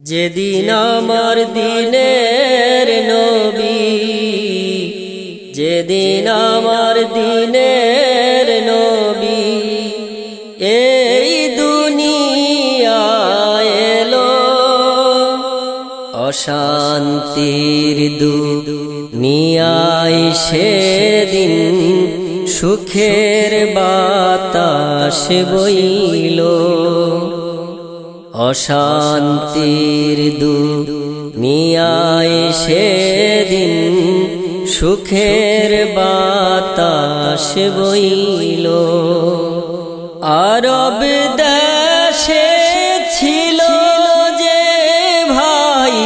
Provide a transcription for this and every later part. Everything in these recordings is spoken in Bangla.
যেদিন আমার দিনের নবী, যেদিন আমার দিনের নবী, এই দুনিয়া এলো। অশান্তির দু নিয়াই সেদিন সুখের বাতাস বইল। অশান্তির দু নিয়ায় সেদিন সুখের বাতাস বইল। আরব দেশে ছিল যে ভাই,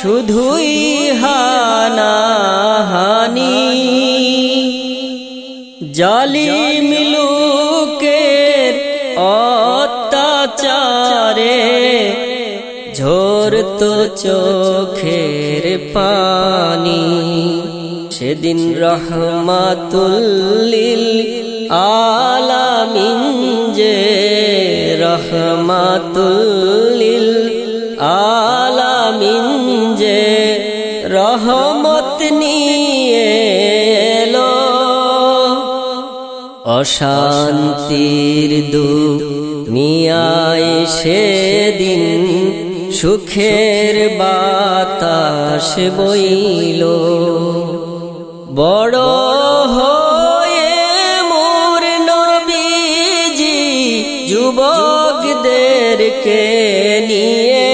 শুধুই হানাহানি। জালিম লোকের চোখের পানি। সেদিন রহমাতুল্লিল আলামিন যে রহমাতুল্লিল আলামিন যে রহমত নিয়ে এলো। অশান্তির দু নিয়ায় সেদিন সুখের বাতাস বইল। বড় হয়ে মোর নবীজি যুবকদেরকে নিয়ে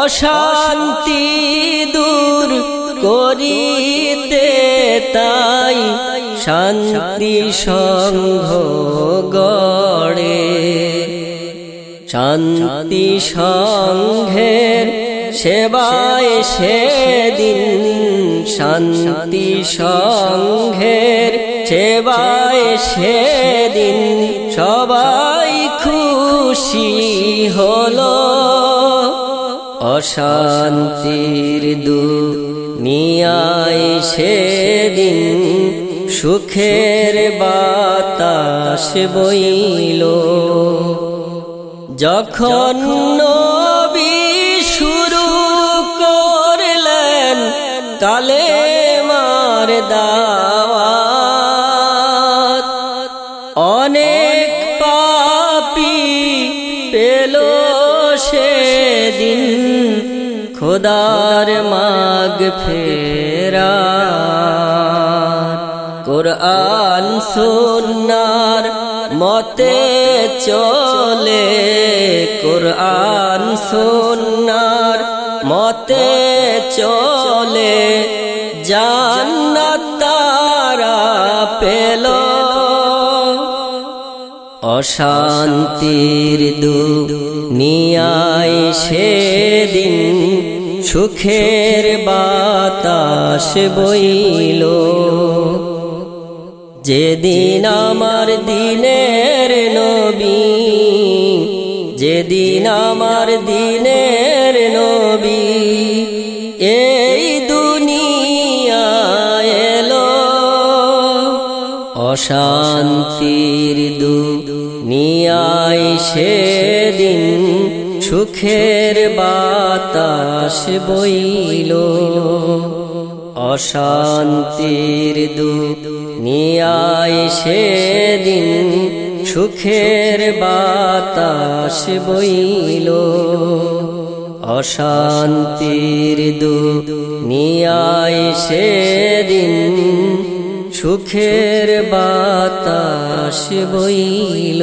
অশান্তি দূর করিতে তাই শান্তি সংঘ গড়ে। শান্তি সংঘের সেবায় সেদিন শান্তি সংঘের সেবায় সেদিন সবাই খুশি হলো। অশান্তির দু নিয়ায় সেদিন সুখের বাতাস বইল। যখন নবী শুরু করলেন কালে মার দাওয়াত, অনেক পাপি পেল সে দিন খোদার মাগ ফেরা কোরআন, সুন্নার মতে চলে কোরআন, সুন্নার। মতে চলে জান্নাত তারা পেল। অশান্তির দু নিয়ায় সেদিন সুখের বাতাস বইল। যেদিন আমার দিনের নবী, যেদিন আমার দিনের নবী, এই দুনিয়া এলো। অশান্তির দু নিয়ায় সেদিন সুখের বাতাস বইল। অশান্তির দু নিয়ায় সেদিন সুখের বাতাস বইল। অশান্তির দু নিয়ায় সেদিন সুখের বাতাস বইল।